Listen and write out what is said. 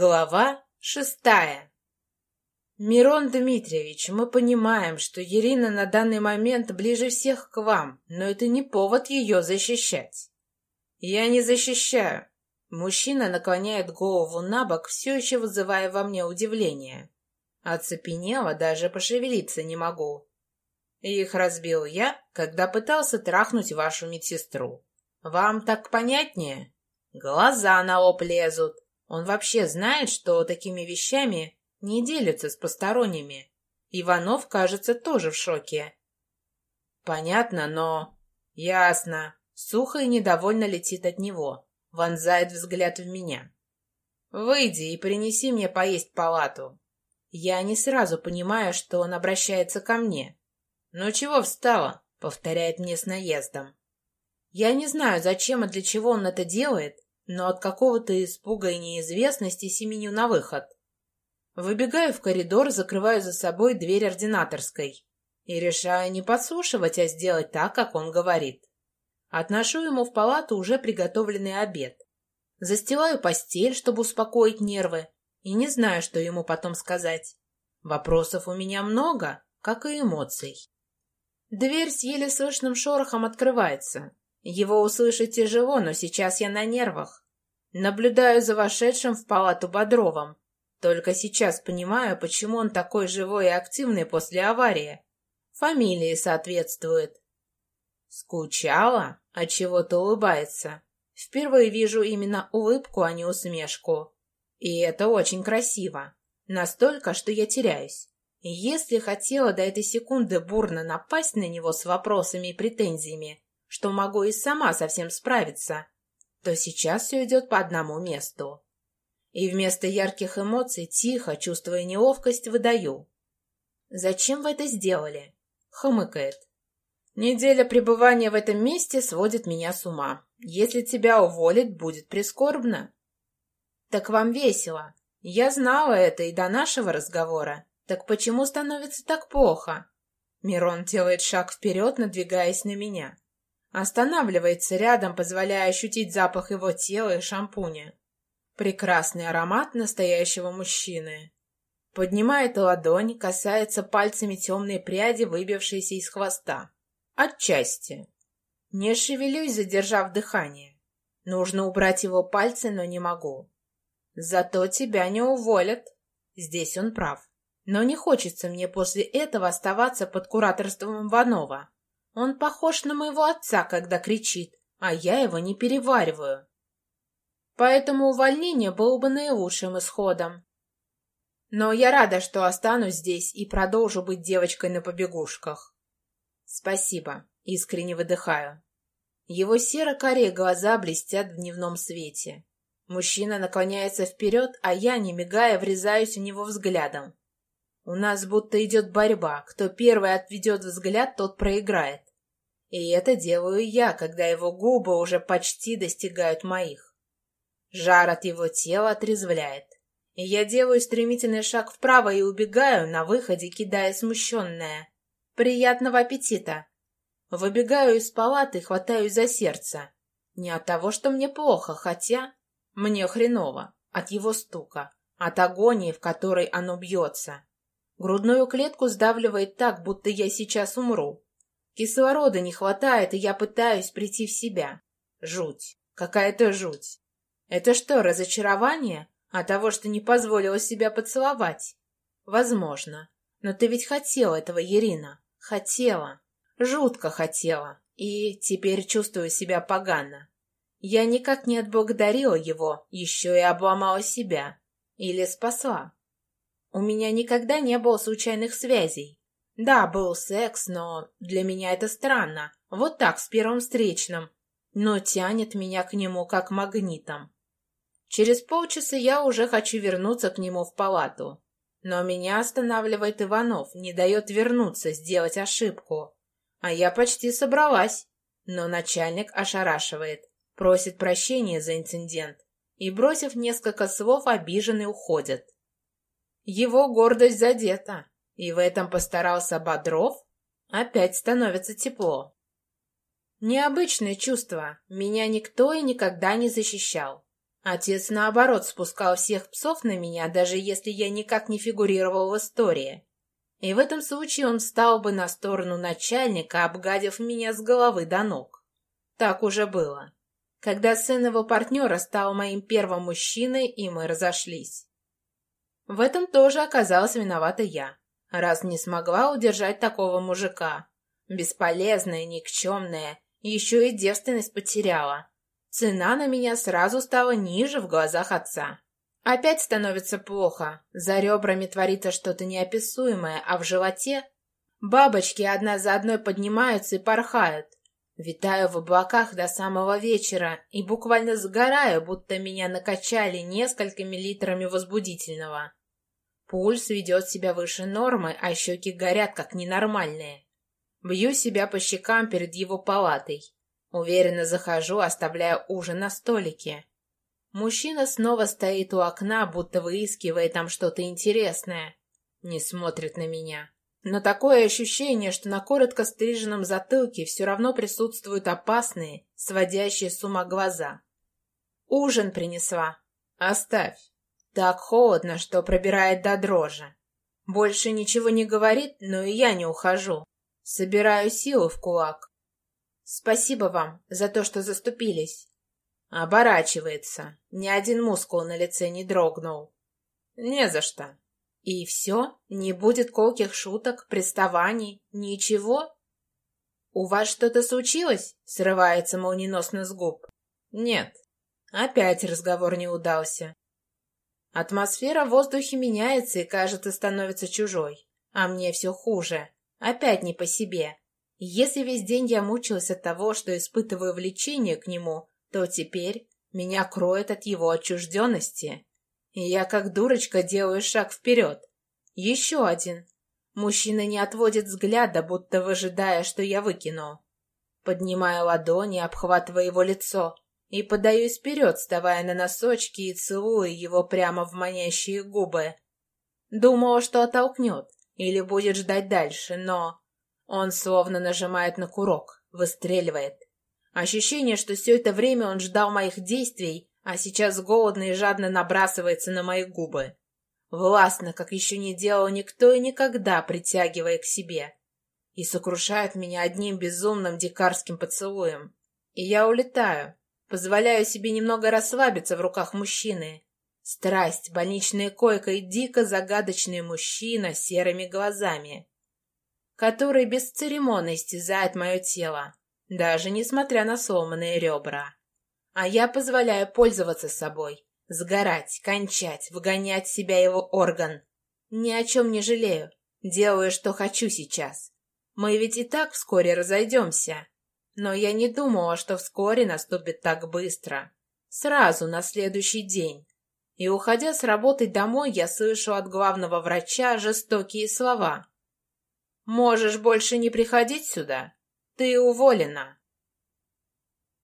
Глава шестая. Мирон Дмитриевич, мы понимаем, что Ирина на данный момент ближе всех к вам, но это не повод ее защищать. Я не защищаю. Мужчина наклоняет голову на бок, все еще вызывая во мне удивление. Оцепенела, даже пошевелиться не могу. Их разбил я, когда пытался трахнуть вашу медсестру. Вам так понятнее? Глаза на лоб лезут. Он вообще знает, что такими вещами не делятся с посторонними. Иванов, кажется, тоже в шоке. Понятно, но... Ясно. Сухо и недовольно летит от него. Вонзает взгляд в меня. Выйди и принеси мне поесть палату. Я не сразу понимаю, что он обращается ко мне. «Ну чего встала?» — повторяет мне с наездом. Я не знаю, зачем и для чего он это делает, но от какого-то испуга и неизвестности семеню на выход. Выбегаю в коридор, закрываю за собой дверь ординаторской и решаю не подслушивать, а сделать так, как он говорит. Отношу ему в палату уже приготовленный обед. Застилаю постель, чтобы успокоить нервы, и не знаю, что ему потом сказать. Вопросов у меня много, как и эмоций. Дверь с еле слышным шорохом открывается. Его услышать тяжело, но сейчас я на нервах. Наблюдаю за вошедшим в палату Бодровым. Только сейчас понимаю, почему он такой живой и активный после аварии. Фамилии соответствует. Скучала, а чего-то улыбается. Впервые вижу именно улыбку, а не усмешку. И это очень красиво. Настолько, что я теряюсь. Если хотела до этой секунды бурно напасть на него с вопросами и претензиями, что могу и сама совсем справиться, то сейчас все идет по одному месту. И вместо ярких эмоций, тихо, чувствуя неловкость, выдаю. «Зачем вы это сделали?» — хмыкает. «Неделя пребывания в этом месте сводит меня с ума. Если тебя уволят, будет прискорбно». «Так вам весело. Я знала это и до нашего разговора. Так почему становится так плохо?» Мирон делает шаг вперед, надвигаясь на меня. Останавливается рядом, позволяя ощутить запах его тела и шампуня. Прекрасный аромат настоящего мужчины. Поднимает ладонь, касается пальцами темной пряди, выбившейся из хвоста. Отчасти. Не шевелюсь, задержав дыхание. Нужно убрать его пальцы, но не могу. Зато тебя не уволят. Здесь он прав. Но не хочется мне после этого оставаться под кураторством Иванова. Он похож на моего отца, когда кричит, а я его не перевариваю. Поэтому увольнение было бы наилучшим исходом. Но я рада, что останусь здесь и продолжу быть девочкой на побегушках. Спасибо, искренне выдыхаю. Его серо-карие глаза блестят в дневном свете. Мужчина наклоняется вперед, а я, не мигая, врезаюсь в него взглядом. У нас будто идет борьба. Кто первый отведет взгляд, тот проиграет. И это делаю я, когда его губы уже почти достигают моих. Жар от его тела отрезвляет. И я делаю стремительный шаг вправо и убегаю, на выходе кидая смущенное. Приятного аппетита! Выбегаю из палаты, хватаюсь за сердце. Не от того, что мне плохо, хотя... Мне хреново. От его стука. От агонии, в которой оно бьется. Грудную клетку сдавливает так, будто я сейчас умру. Кислорода не хватает, и я пытаюсь прийти в себя. Жуть. Какая-то жуть. Это что, разочарование от того, что не позволила себя поцеловать? Возможно. Но ты ведь хотела этого, Ирина. Хотела. Жутко хотела. И теперь чувствую себя погано. Я никак не отблагодарила его, еще и обломала себя. Или спасла. У меня никогда не было случайных связей. Да, был секс, но для меня это странно. Вот так, с первым встречным. Но тянет меня к нему как магнитом. Через полчаса я уже хочу вернуться к нему в палату. Но меня останавливает Иванов, не дает вернуться, сделать ошибку. А я почти собралась. Но начальник ошарашивает, просит прощения за инцидент и, бросив несколько слов, обиженный уходит. Его гордость задета, и в этом постарался Бодров. Опять становится тепло. Необычное чувство. Меня никто и никогда не защищал. Отец, наоборот, спускал всех псов на меня, даже если я никак не фигурировал в истории. И в этом случае он встал бы на сторону начальника, обгадив меня с головы до ног. Так уже было. Когда сын его партнера стал моим первым мужчиной, и мы разошлись. В этом тоже оказалась виновата я, раз не смогла удержать такого мужика. Бесполезная, никчемная, еще и девственность потеряла. Цена на меня сразу стала ниже в глазах отца. Опять становится плохо. За ребрами творится что-то неописуемое, а в животе... Бабочки одна за одной поднимаются и порхают. Витаю в облаках до самого вечера и буквально сгораю, будто меня накачали несколькими литрами возбудительного. Пульс ведет себя выше нормы, а щеки горят, как ненормальные. Бью себя по щекам перед его палатой. Уверенно захожу, оставляя ужин на столике. Мужчина снова стоит у окна, будто выискивая там что-то интересное. Не смотрит на меня. Но такое ощущение, что на коротко стриженном затылке все равно присутствуют опасные, сводящие с ума глаза. Ужин принесла. Оставь. Так холодно, что пробирает до дрожи. Больше ничего не говорит, но и я не ухожу. Собираю силы в кулак. Спасибо вам за то, что заступились. Оборачивается. Ни один мускул на лице не дрогнул. Не за что. И все? Не будет колких шуток, приставаний, ничего? У вас что-то случилось? Срывается молниеносно с губ. Нет. Опять разговор не удался. Атмосфера в воздухе меняется и, кажется, становится чужой. А мне все хуже. Опять не по себе. Если весь день я мучилась от того, что испытываю влечение к нему, то теперь меня кроет от его отчужденности. И я, как дурочка, делаю шаг вперед. Еще один. Мужчина не отводит взгляда, будто выжидая, что я выкину. Поднимаю ладони, обхватывая его лицо, и подаюсь вперед, вставая на носочки и целую его прямо в манящие губы. Думала, что оттолкнет или будет ждать дальше, но... Он словно нажимает на курок, выстреливает. Ощущение, что все это время он ждал моих действий, а сейчас голодно и жадно набрасывается на мои губы. Властно, как еще не делал никто и никогда, притягивая к себе. И сокрушает меня одним безумным дикарским поцелуем. И я улетаю, позволяю себе немного расслабиться в руках мужчины. Страсть, больничная койка и дико загадочный мужчина с серыми глазами который без церемонно истязает мое тело, даже несмотря на сломанные ребра. А я позволяю пользоваться собой, сгорать, кончать, выгонять себя его орган. Ни о чем не жалею, делаю, что хочу сейчас. Мы ведь и так вскоре разойдемся. Но я не думала, что вскоре наступит так быстро. Сразу, на следующий день. И, уходя с работы домой, я слышу от главного врача жестокие слова. Можешь больше не приходить сюда. Ты уволена.